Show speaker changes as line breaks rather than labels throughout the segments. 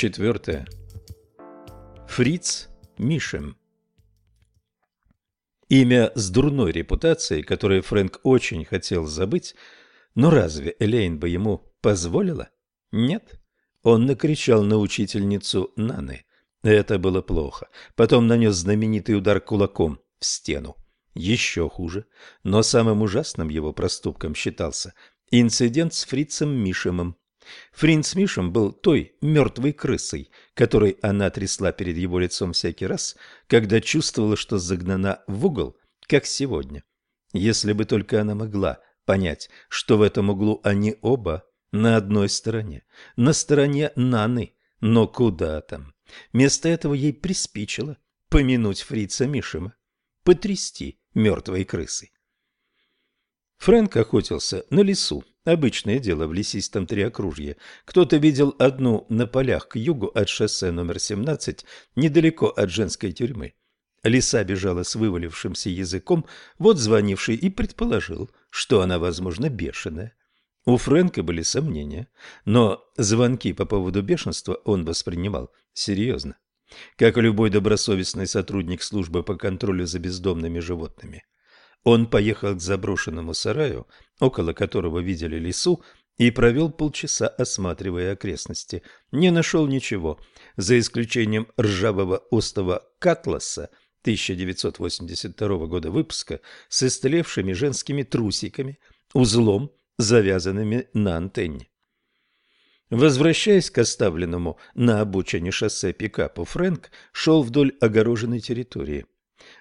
Четвертое. Фриц Мишем. Имя с дурной репутацией, которое Фрэнк очень хотел забыть, но разве Элейн бы ему позволила? Нет. Он накричал на учительницу Наны. Это было плохо. Потом нанес знаменитый удар кулаком в стену. Еще хуже. Но самым ужасным его проступком считался инцидент с фрицем Мишемом. Фринц Мишем был той мертвой крысой, которой она трясла перед его лицом всякий раз, когда чувствовала, что загнана в угол, как сегодня. Если бы только она могла понять, что в этом углу они оба на одной стороне, на стороне Наны, но куда там. Вместо этого ей приспичило помянуть фрица Мишема, потрясти мертвой крысой. Фрэнк охотился на лесу, обычное дело в лесистом триокружье. Кто-то видел одну на полях к югу от шоссе номер 17, недалеко от женской тюрьмы. Лиса бежала с вывалившимся языком, вот звонивший и предположил, что она, возможно, бешеная. У Фрэнка были сомнения, но звонки по поводу бешенства он воспринимал серьезно, как и любой добросовестный сотрудник службы по контролю за бездомными животными. Он поехал к заброшенному сараю, около которого видели лесу, и провел полчаса, осматривая окрестности. Не нашел ничего, за исключением ржавого остова Катласа 1982 года выпуска с истлевшими женскими трусиками, узлом завязанными на антенне. Возвращаясь к оставленному на обочине шоссе пикапу, Фрэнк шел вдоль огороженной территории.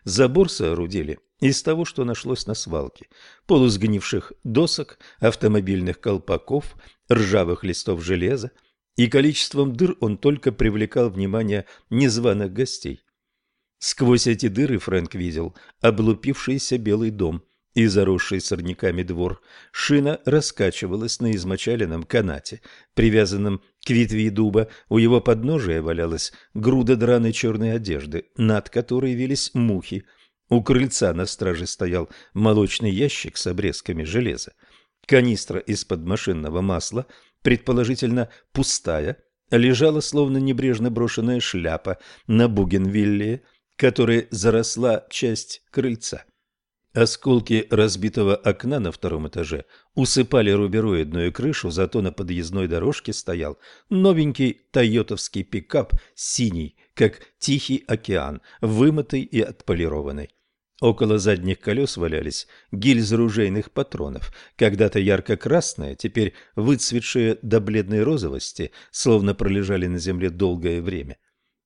Забор соорудили из того, что нашлось на свалке. Полусгнивших досок, автомобильных колпаков, ржавых листов железа. И количеством дыр он только привлекал внимание незваных гостей. Сквозь эти дыры Фрэнк видел облупившийся белый дом – и заросший сорняками двор. Шина раскачивалась на измочаленном канате, привязанном к ветви дуба. У его подножия валялась груда драной черной одежды, над которой вились мухи. У крыльца на страже стоял молочный ящик с обрезками железа. Канистра из-под машинного масла, предположительно пустая, лежала словно небрежно брошенная шляпа на бугенвилле, которой заросла часть крыльца. Осколки разбитого окна на втором этаже усыпали рубероидную крышу, зато на подъездной дорожке стоял новенький тойотовский пикап, синий, как тихий океан, вымытый и отполированный. Около задних колес валялись гильзы ружейных патронов, когда-то ярко-красные, теперь выцветшие до бледной розовости, словно пролежали на земле долгое время.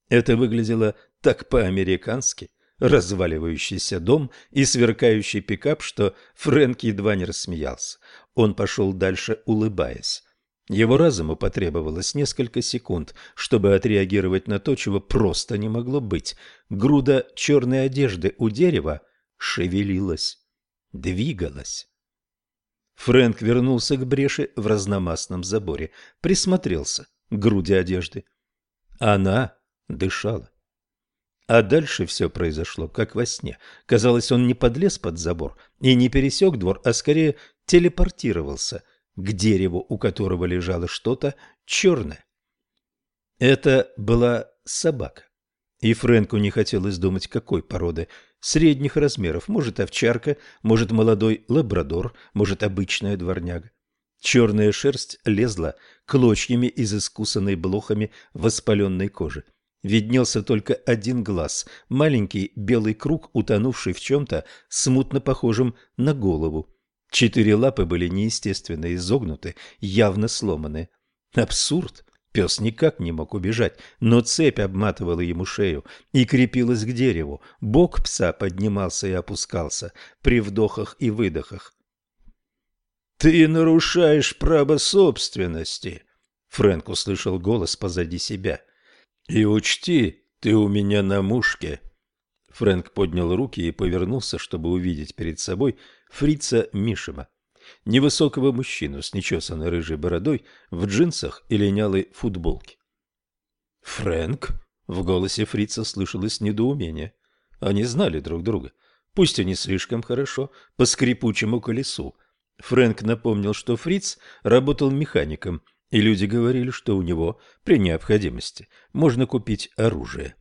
Это выглядело так по-американски – разваливающийся дом и сверкающий пикап, что Фрэнк едва не рассмеялся. Он пошел дальше, улыбаясь. Его разуму потребовалось несколько секунд, чтобы отреагировать на то, чего просто не могло быть. Груда черной одежды у дерева шевелилась, двигалась. Фрэнк вернулся к бреши в разномастном заборе, присмотрелся к груди одежды. Она дышала. А дальше все произошло, как во сне. Казалось, он не подлез под забор и не пересек двор, а скорее телепортировался к дереву, у которого лежало что-то черное. Это была собака. И Фрэнку не хотелось думать, какой породы. Средних размеров. Может, овчарка, может, молодой лабрадор, может, обычная дворняга. Черная шерсть лезла клочьями из искусанной блохами воспаленной кожи виднелся только один глаз, маленький белый круг, утонувший в чем-то смутно похожем на голову. Четыре лапы были неестественно изогнуты, явно сломаны. Абсурд! Пес никак не мог убежать, но цепь обматывала ему шею и крепилась к дереву. Бок пса поднимался и опускался при вдохах и выдохах. «Ты нарушаешь право собственности!» Фрэнк услышал голос позади себя. «И учти, ты у меня на мушке!» Фрэнк поднял руки и повернулся, чтобы увидеть перед собой фрица Мишема, невысокого мужчину с нечесанной рыжей бородой в джинсах и линялой футболке. «Фрэнк?» — в голосе фрица слышалось недоумение. Они знали друг друга, пусть и не слишком хорошо, по скрипучему колесу. Фрэнк напомнил, что фриц работал механиком и люди говорили, что у него при необходимости можно купить оружие.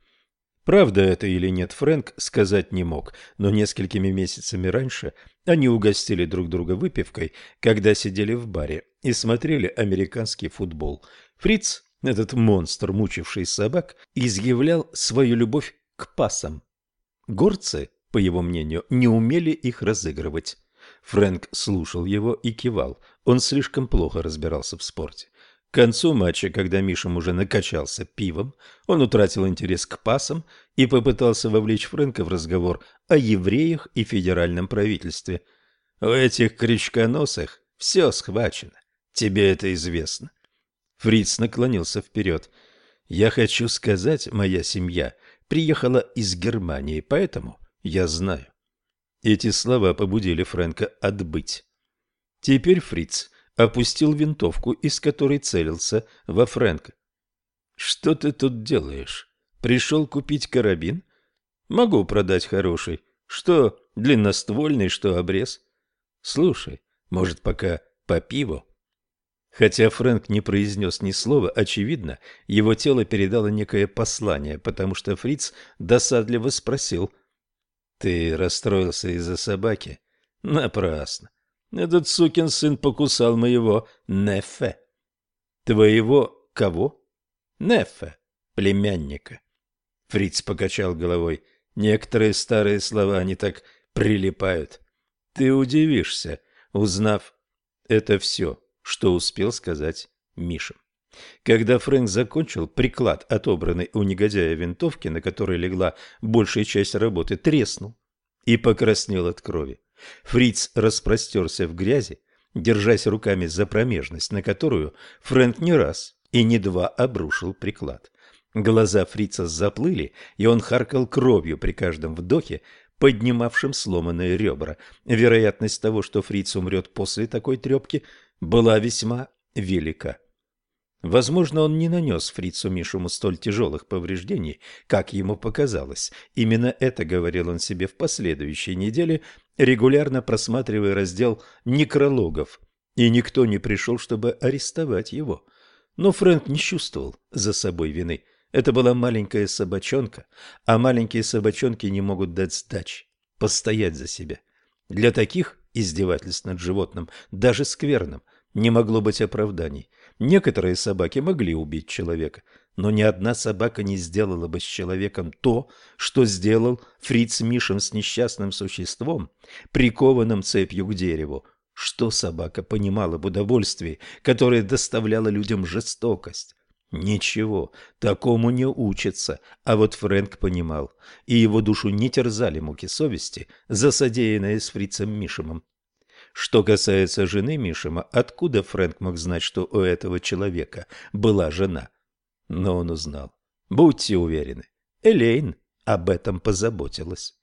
Правда это или нет, Фрэнк сказать не мог, но несколькими месяцами раньше они угостили друг друга выпивкой, когда сидели в баре и смотрели американский футбол. Фриц, этот монстр, мучивший собак, изъявлял свою любовь к пасам. Горцы, по его мнению, не умели их разыгрывать. Фрэнк слушал его и кивал. Он слишком плохо разбирался в спорте. К концу матча, когда Мишам уже накачался пивом, он утратил интерес к пасам и попытался вовлечь Фрэнка в разговор о евреях и федеральном правительстве. «У этих крючконосых все схвачено. Тебе это известно». Фриц наклонился вперед. «Я хочу сказать, моя семья приехала из Германии, поэтому я знаю». Эти слова побудили Фрэнка отбыть. Теперь Фриц опустил винтовку, из которой целился во Фрэнка. «Что ты тут делаешь? Пришел купить карабин? Могу продать хороший. Что длинноствольный, что обрез. Слушай, может, пока по пиву?» Хотя Фрэнк не произнес ни слова, очевидно, его тело передало некое послание, потому что Фриц досадливо спросил. «Ты расстроился из-за собаки?» «Напрасно. Этот сукин сын покусал моего Нефе. Твоего кого? Нефе, племянника. Фриц покачал головой. Некоторые старые слова, они так прилипают. Ты удивишься, узнав это все, что успел сказать Миша. Когда Фрэнк закончил, приклад, отобранный у негодяя винтовки, на которой легла большая часть работы, треснул и покраснел от крови. Фриц распростерся в грязи, держась руками за промежность, на которую Фрэнк не раз и не два обрушил приклад. Глаза Фрица заплыли, и он харкал кровью при каждом вдохе, поднимавшем сломанные ребра. Вероятность того, что Фриц умрет после такой трепки, была весьма велика. Возможно, он не нанес фрицу Мишему столь тяжелых повреждений, как ему показалось. Именно это говорил он себе в последующей неделе, регулярно просматривая раздел некрологов, и никто не пришел, чтобы арестовать его. Но Фрэнк не чувствовал за собой вины. Это была маленькая собачонка, а маленькие собачонки не могут дать сдачи, постоять за себя. Для таких издевательств над животным, даже скверным, не могло быть оправданий. Некоторые собаки могли убить человека, но ни одна собака не сделала бы с человеком то, что сделал Фриц Мишин с несчастным существом, прикованным цепью к дереву. Что собака понимала в удовольствии, которое доставляло людям жестокость? Ничего, такому не учится, а вот Фрэнк понимал, и его душу не терзали муки совести за содеянное с Фрицем Мишемом. Что касается жены Мишима, откуда Фрэнк мог знать, что у этого человека была жена? Но он узнал. Будьте уверены, Элейн об этом позаботилась.